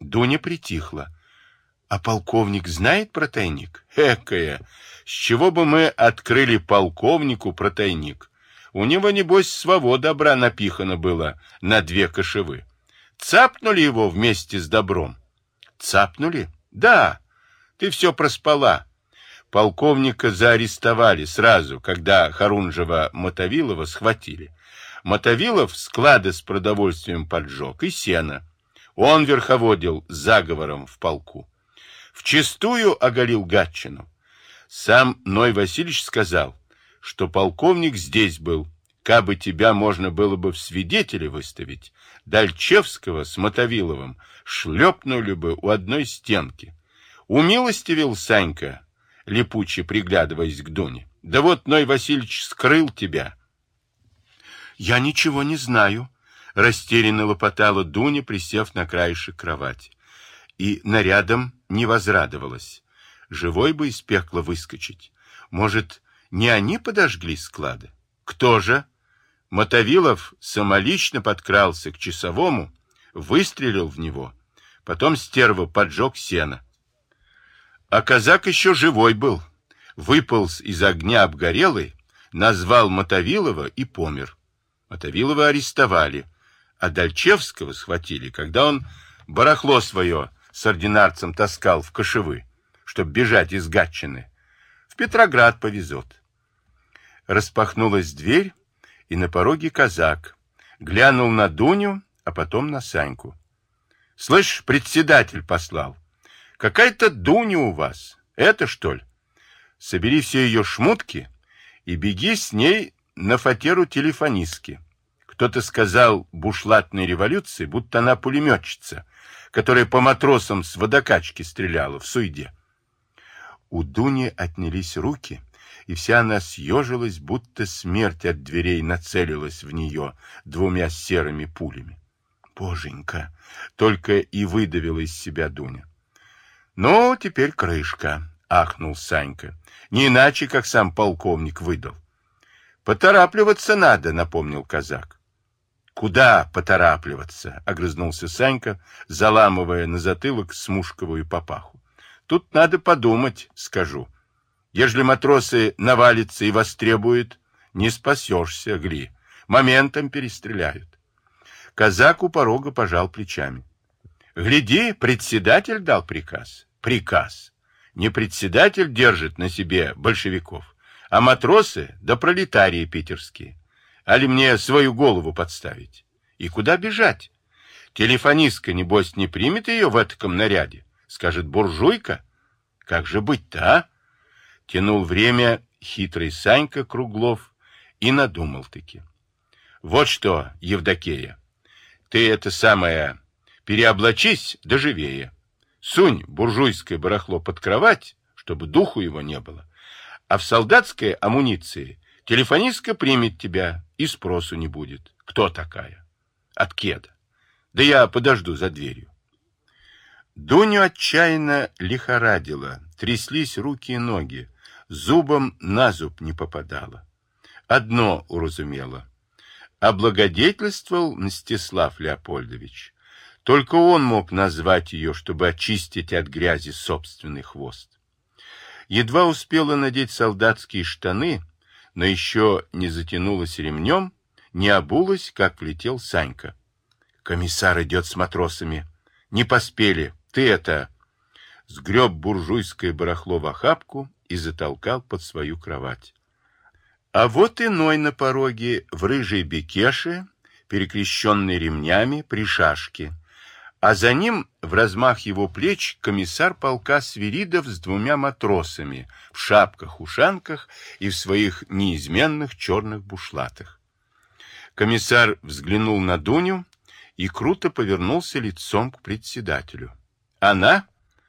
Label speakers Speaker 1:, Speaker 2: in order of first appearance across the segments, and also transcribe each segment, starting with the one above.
Speaker 1: Дуня притихла. А полковник знает про тайник? Экая! С чего бы мы открыли полковнику про тайник? У него, небось, своего добра напихано было на две кошевы. Цапнули его вместе с добром. Цапнули? Да. Ты все проспала. Полковника заарестовали сразу, когда Харунжева Мотовилова схватили. Мотовилов склады с продовольствием поджег и сено. Он верховодил заговором в полку. Вчистую оголил Гатчину. Сам Ной Васильевич сказал, что полковник здесь был, кабы тебя можно было бы в свидетели выставить. Дальчевского с Мотовиловым шлепнули бы у одной стенки. Умилостивил Санька, липуче приглядываясь к Дуне. Да вот Ной Васильевич скрыл тебя. Я ничего не знаю, растерянно лопотала Дуня, присев на краешек кровати. И нарядом не возрадовалась. Живой бы из пекла выскочить. Может, не они подожгли склады? Кто же? Мотовилов самолично подкрался к часовому, выстрелил в него. Потом стерва поджег сено. А казак еще живой был. Выполз из огня обгорелый, назвал Мотовилова и помер. Мотовилова арестовали, а Дальчевского схватили, когда он барахло свое с ординарцем таскал в кошевы, чтобы бежать из Гатчины. В Петроград повезет. Распахнулась дверь, и на пороге казак. Глянул на Дуню, а потом на Саньку. — Слышь, председатель послал. Какая-то Дуня у вас. Это что ли? Собери все ее шмутки и беги с ней на фатеру телефонистки. Кто-то сказал бушлатной революции, будто она пулеметчица, которая по матросам с водокачки стреляла в суйде. У Дуни отнялись руки, и вся она съежилась, будто смерть от дверей нацелилась в нее двумя серыми пулями. Боженька! Только и выдавила из себя Дуня. Ну, теперь крышка, ахнул Санька. Не иначе, как сам полковник выдал. Поторапливаться надо, напомнил казак. Куда поторапливаться? огрызнулся Санька, заламывая на затылок смушковую папаху. Тут надо подумать, скажу. Ежели матросы навалятся и востребуют, не спасешься, Гли. Моментом перестреляют. Казак у порога пожал плечами. Гляди, председатель дал приказ приказ. Не председатель держит на себе большевиков, а матросы да пролетарии питерские. Али мне свою голову подставить? И куда бежать? Телефонистка, небось, не примет ее в этом наряде? Скажет, буржуйка? Как же быть-то, а? Тянул время хитрый Санька Круглов и надумал-таки. Вот что, Евдокея, ты это самое, переоблачись доживее. Сунь буржуйское барахло под кровать, чтобы духу его не было. А в солдатской амуниции телефонистка примет тебя и спросу не будет. Кто такая? От кеда. Да я подожду за дверью. Дуню отчаянно лихорадило, тряслись руки и ноги, зубом на зуб не попадало. Одно уразумело. Облагодетельствовал Мстислав Леопольдович. Только он мог назвать ее, чтобы очистить от грязи собственный хвост. Едва успела надеть солдатские штаны, но еще не затянулась ремнем, не обулась, как влетел Санька. Комиссар идет с матросами. Не поспели. Ты это... Сгреб буржуйское барахло в охапку и затолкал под свою кровать. А вот иной на пороге в рыжей бекеше, перекрещенной ремнями, при шашке а за ним, в размах его плеч, комиссар полка Свиридов с двумя матросами в шапках-ушанках и в своих неизменных черных бушлатах. Комиссар взглянул на Дуню и круто повернулся лицом к председателю. «Она?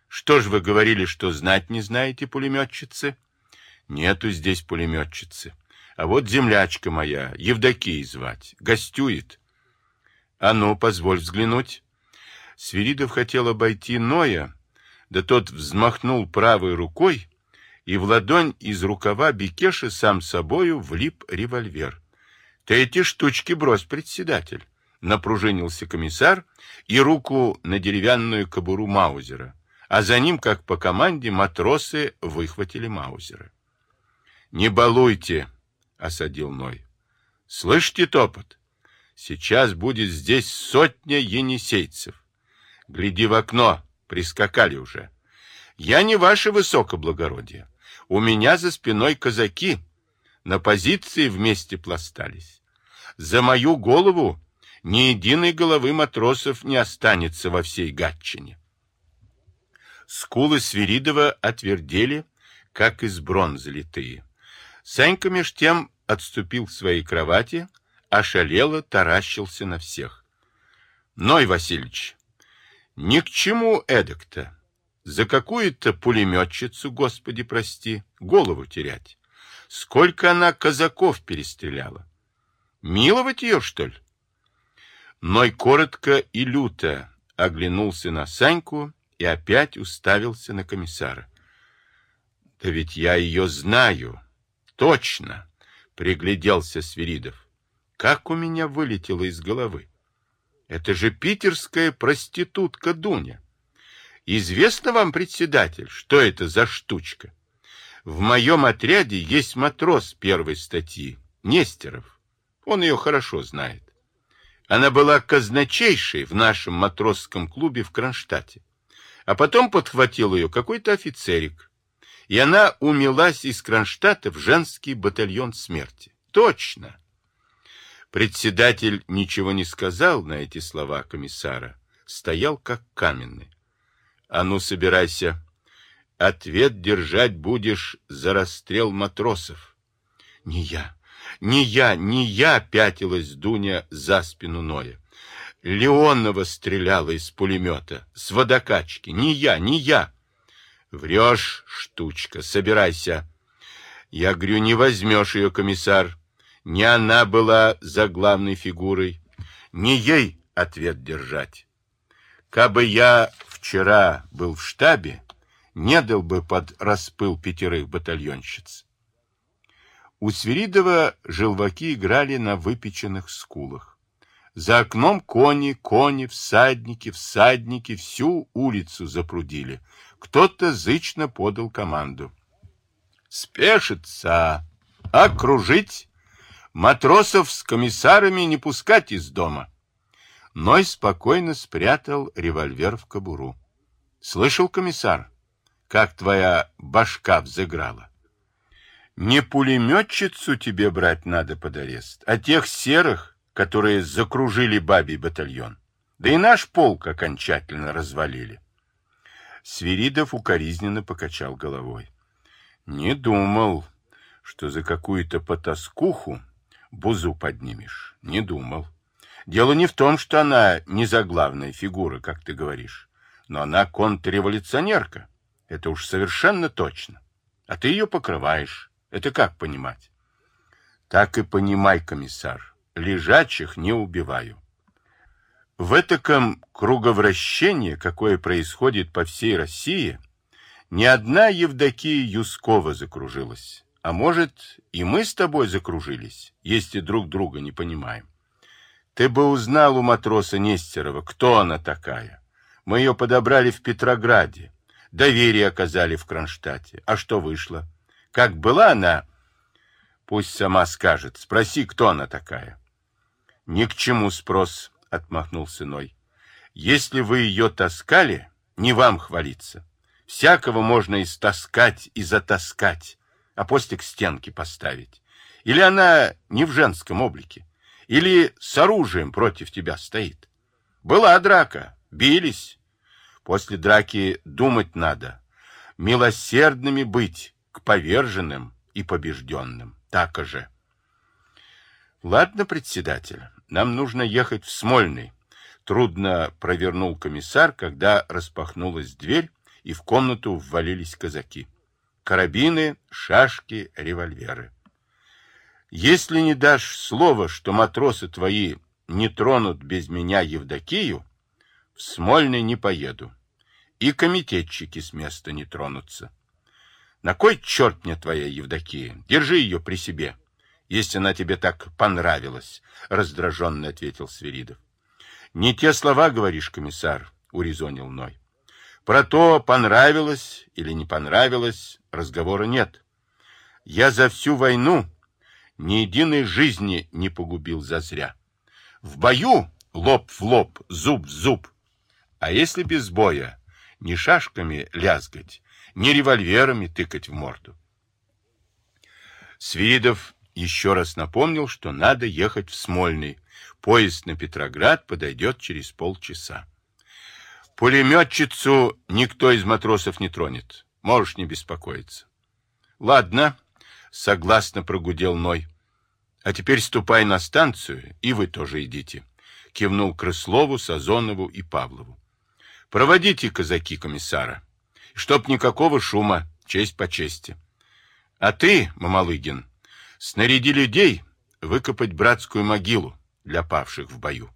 Speaker 1: Что ж вы говорили, что знать не знаете, пулеметчицы?» «Нету здесь пулеметчицы. А вот землячка моя, Евдокия звать, гостюет». «А ну, позволь взглянуть». Свиридов хотел обойти Ноя, да тот взмахнул правой рукой, и в ладонь из рукава Бекеши сам собою влип револьвер. — Ты эти штучки брось, председатель. напружинился комиссар и руку на деревянную кобуру Маузера, а за ним, как по команде, матросы выхватили Маузера. «Не балуйте!» — осадил Ной. «Слышите топот? Сейчас будет здесь сотня енисейцев. Гляди в окно, прискакали уже. Я не ваше высокоблагородие. У меня за спиной казаки. На позиции вместе пластались. За мою голову ни единой головы матросов не останется во всей Гатчине. Скулы Свиридова отвердели, как из бронзы литые. Санька меж тем отступил к своей кровати, ошалело таращился на всех. Ной Васильевич, ни к чему эдак-то. За какую-то пулеметчицу, господи прости, голову терять. Сколько она казаков перестреляла. Миловать ее, что ли? Ной коротко и люто оглянулся на Саньку и опять уставился на комиссара. Да ведь я ее знаю. Точно, пригляделся Свиридов. Как у меня вылетело из головы. Это же питерская проститутка Дуня. Известно вам, председатель, что это за штучка? В моем отряде есть матрос первой статьи, Нестеров. Он ее хорошо знает. Она была казначейшей в нашем матросском клубе в Кронштадте. А потом подхватил ее какой-то офицерик. И она умилась из Кронштадта в женский батальон смерти. Точно. Председатель ничего не сказал на эти слова комиссара. Стоял как каменный. А ну, собирайся. Ответ держать будешь за расстрел матросов. Не я, не я, не я, пятилась Дуня за спину Ноя. Леонова стреляла из пулемета, с водокачки. Не я, не я. Врешь, штучка, собирайся. Я говорю, не возьмешь ее, комиссар. Не она была за главной фигурой. Не ей ответ держать. Кабы я вчера был в штабе, не дал бы под распыл пятерых батальонщиц. У Свиридова желваки играли на выпеченных скулах. За окном кони, кони, всадники, всадники всю улицу запрудили. Кто-то зычно подал команду. «Спешится! Окружить! Матросов с комиссарами не пускать из дома!» Ной спокойно спрятал револьвер в кобуру. «Слышал, комиссар, как твоя башка взыграла?» «Не пулеметчицу тебе брать надо под арест, а тех серых, которые закружили бабий батальон. Да и наш полк окончательно развалили». Свиридов укоризненно покачал головой. «Не думал, что за какую-то потаскуху бузу поднимешь. Не думал». Дело не в том, что она не заглавная фигура, как ты говоришь, но она контрреволюционерка. Это уж совершенно точно. А ты ее покрываешь. Это как понимать? Так и понимай, комиссар. Лежачих не убиваю. В этаком круговращении, какое происходит по всей России, ни одна Евдокия Юскова закружилась. А может, и мы с тобой закружились, если друг друга не понимаем. Ты бы узнал у матроса Нестерова, кто она такая. Мы ее подобрали в Петрограде. Доверие оказали в Кронштадте. А что вышло? Как была она? Пусть сама скажет. Спроси, кто она такая. Ни к чему спрос, отмахнулся Ной. Если вы ее таскали, не вам хвалиться. Всякого можно истаскать и затаскать, а после к стенке поставить. Или она не в женском облике? Или с оружием против тебя стоит? Была драка, бились. После драки думать надо. Милосердными быть к поверженным и побежденным. Так же. Ладно, председатель, нам нужно ехать в Смольный. Трудно провернул комиссар, когда распахнулась дверь, и в комнату ввалились казаки. Карабины, шашки, револьверы. Если не дашь слова, что матросы твои не тронут без меня Евдокию, в Смольный не поеду. И комитетчики с места не тронутся. На кой черт мне твоя Евдокия? Держи ее при себе, если она тебе так понравилась, — раздраженно ответил Свиридов. Не те слова говоришь, комиссар, урезонил Ной. Про то, понравилось или не понравилось, разговора нет. Я за всю войну ни единой жизни не погубил зазря. В бою лоб в лоб, зуб в зуб. А если без боя, не шашками лязгать, не револьверами тыкать в морду. Свиридов еще раз напомнил, что надо ехать в Смольный. Поезд на Петроград подойдет через полчаса. Пулеметчицу никто из матросов не тронет. Можешь не беспокоиться. Ладно, согласно прогудел Ной. А теперь ступай на станцию, и вы тоже идите. Кивнул Крыслову, Сазонову и Павлову. Проводите, казаки, комиссара. Чтоб никакого шума, честь по чести. А ты, Мамалыгин, снаряди людей выкопать братскую могилу для павших в бою.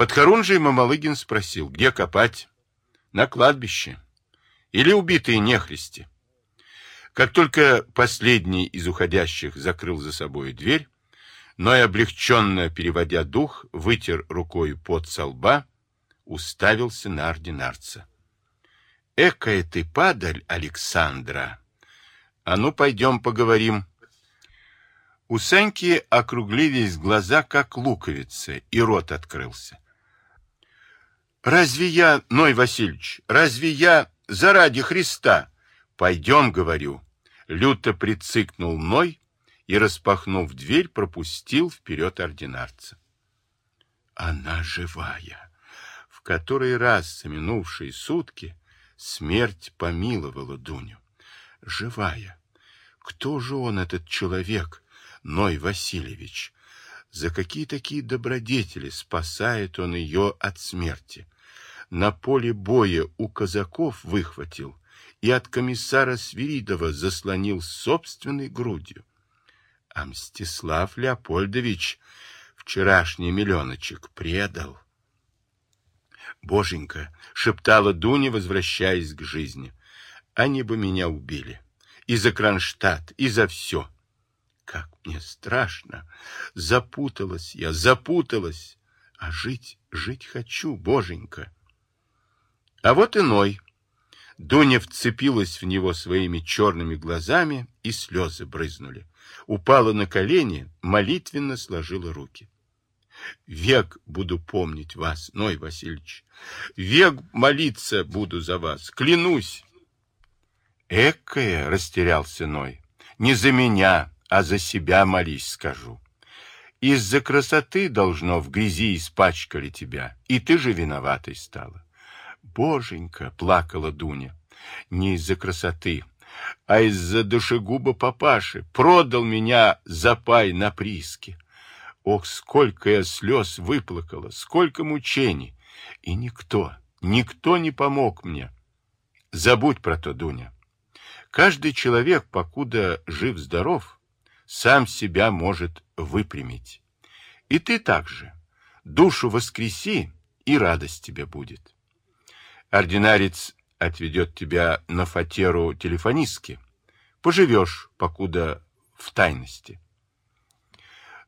Speaker 1: Подхорунжий Мамалыгин спросил, где копать? На кладбище. Или убитые нехристи. Как только последний из уходящих закрыл за собой дверь, но и облегченно переводя дух, вытер рукой под со лба, уставился на ординарца. «Экая ты падаль, Александра! А ну, пойдем поговорим!» У Саньки округлились глаза, как луковицы, и рот открылся. «Разве я, Ной Васильевич, разве я заради Христа?» «Пойдем, — говорю». Люто прицикнул Ной и, распахнув дверь, пропустил вперед ординарца. Она живая. В который раз за минувшие сутки смерть помиловала Дуню. Живая. Кто же он, этот человек, Ной Васильевич. За какие такие добродетели спасает он ее от смерти? На поле боя у казаков выхватил и от комиссара Свиридова заслонил собственной грудью. А Мстислав Леопольдович вчерашний миллионочек предал. «Боженька!» — шептала Дуня, возвращаясь к жизни. «Они бы меня убили. И за Кронштадт, и за все. Как мне страшно! Запуталась я, запуталась. А жить, жить хочу, боженька. А вот иной. Дуня вцепилась в него своими черными глазами, и слезы брызнули. Упала на колени, молитвенно сложила руки. Век буду помнить вас, Ной Васильевич. Век молиться буду за вас, клянусь. Экая, растерялся Ной. Не за меня, а за себя молись, скажу. Из-за красоты, должно, в грязи испачкали тебя, и ты же виноватой стала. Боженька, плакала Дуня, не из-за красоты, а из-за душегуба папаши, продал меня за пай на прииске. Ох, сколько я слез выплакала, сколько мучений, и никто, никто не помог мне. Забудь про то, Дуня. Каждый человек, покуда жив-здоров, сам себя может выпрямить. И ты также. Душу воскреси, и радость тебе будет. Ординарец отведет тебя на фатеру телефонистки. Поживешь, покуда в тайности.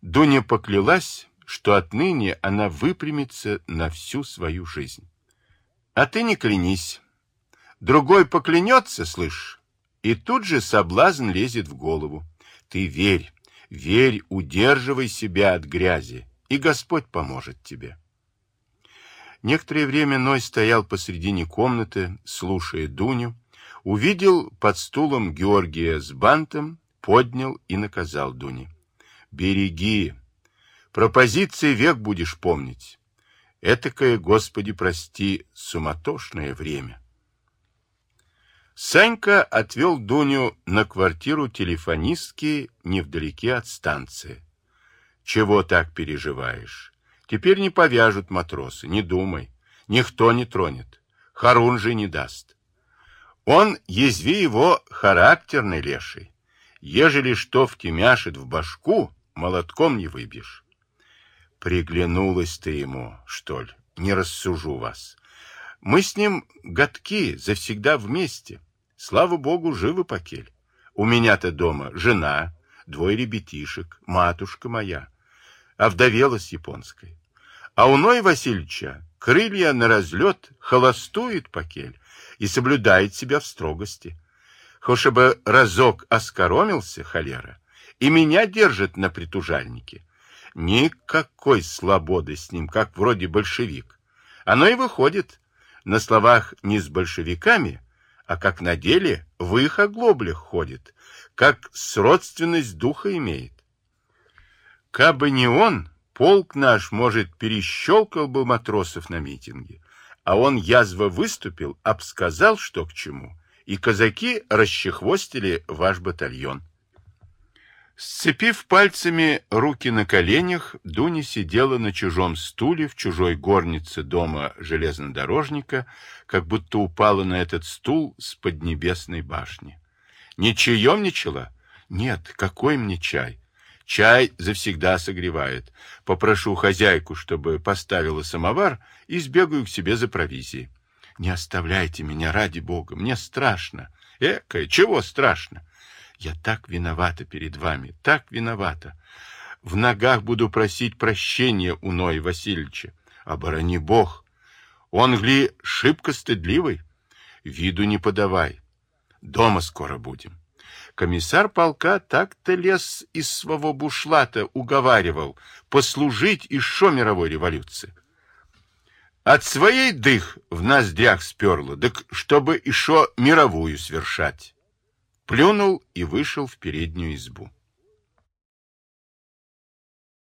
Speaker 1: Дуня поклялась, что отныне она выпрямится на всю свою жизнь. А ты не клянись. Другой поклянется, слышь, и тут же соблазн лезет в голову. Ты верь, верь, удерживай себя от грязи, и Господь поможет тебе. Некоторое время Ной стоял посредине комнаты, слушая Дуню, увидел под стулом Георгия с бантом, поднял и наказал Дуне. «Береги! Пропозиции век будешь помнить. Этакое, Господи, прости, суматошное время». Санька отвел Дуню на квартиру телефонистки невдалеке от станции. «Чего так переживаешь? Теперь не повяжут матросы, не думай. Никто не тронет. Харун же не даст. Он, язви его, характерный леший. Ежели что втемяшит в башку, молотком не выбьешь. Приглянулась ты ему, что ли? Не рассужу вас. Мы с ним годки, завсегда вместе. Слава богу, живы покель. У меня-то дома жена, двое ребятишек, матушка моя. Овдовела с японской. А у Ной Васильевича крылья на разлет, холостует покель и соблюдает себя в строгости. Хоть бы разок оскоромился, холера, и меня держит на притужальнике. Никакой свободы с ним, как вроде большевик. Оно и выходит. На словах не с большевиками, а как на деле в их оглоблях ходит, как сродственность духа имеет. Кабы не он, полк наш, может, перещелкал бы матросов на митинге, а он язво выступил, обсказал, что к чему, и казаки расчехвостили ваш батальон. Сцепив пальцами руки на коленях, Дуня сидела на чужом стуле в чужой горнице дома железнодорожника, как будто упала на этот стул с поднебесной башни. Не чаемничала? Нет, какой мне чай? Чай завсегда согревает. Попрошу хозяйку, чтобы поставила самовар, и сбегаю к себе за провизией. Не оставляйте меня, ради бога, мне страшно. Экая, чего страшно? Я так виновата перед вами, так виновата. В ногах буду просить прощения у Ноя Васильевича. Оборони Бог. Он, гли, шибко стыдливый. Виду не подавай. Дома скоро будем. Комиссар полка так-то лез из своего бушлата, уговаривал послужить еще мировой революции. От своей дых в ноздрях сперло, так чтобы еще мировую свершать плюнул и вышел в переднюю избу.